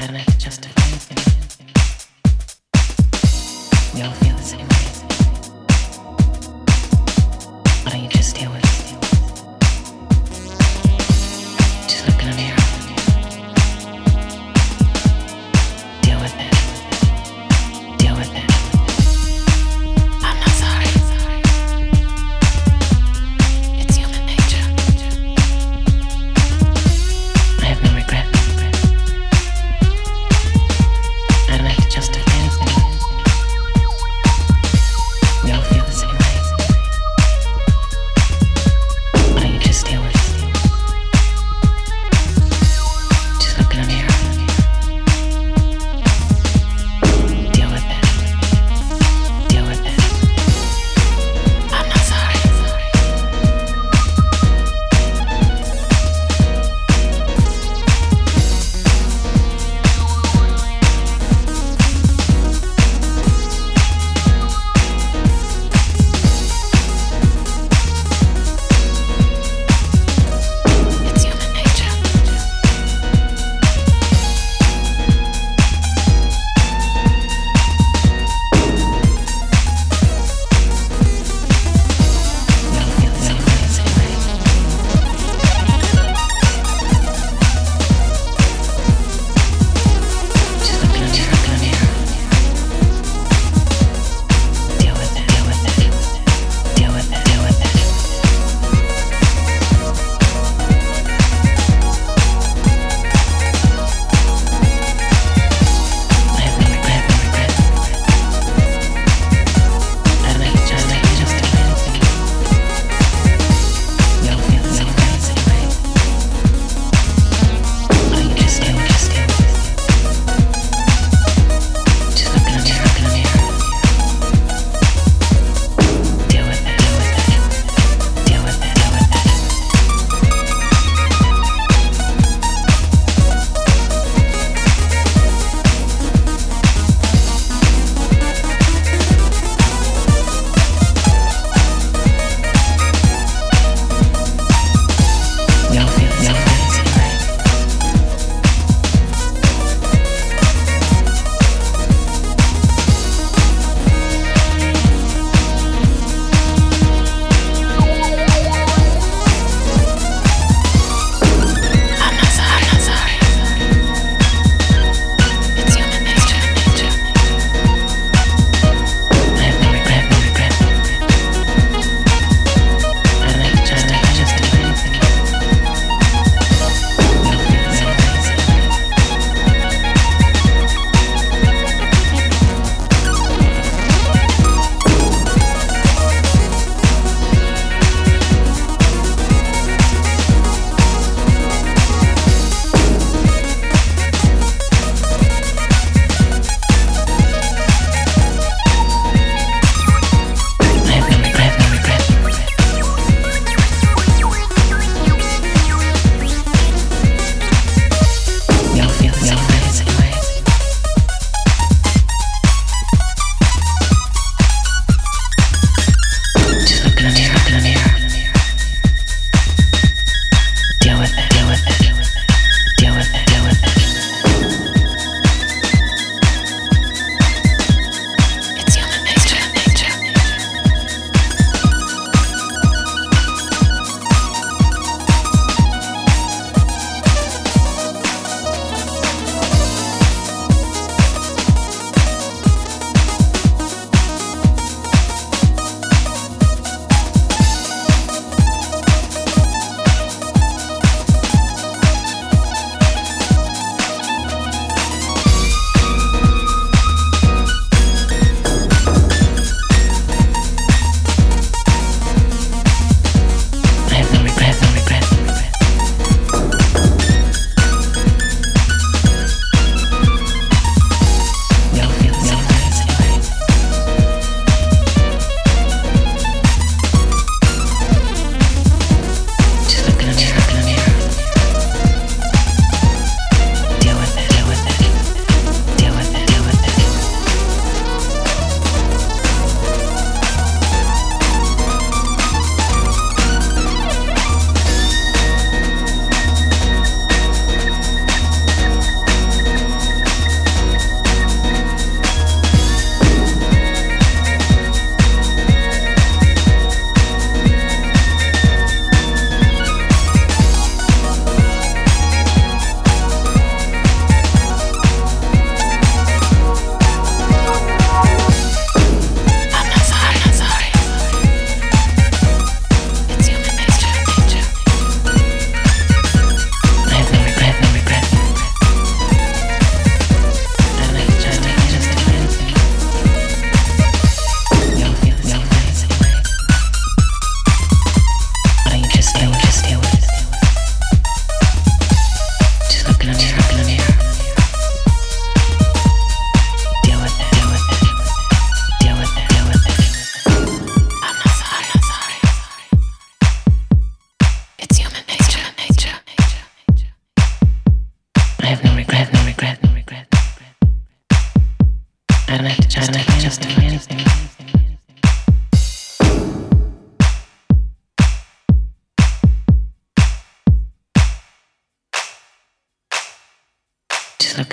We all feel the same way.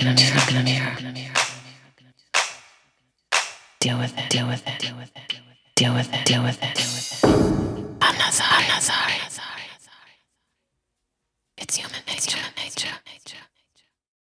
In the mirror. Deal with it, deal with it, deal with it, deal with it, deal with it. I'm not sorry, I'm not sorry.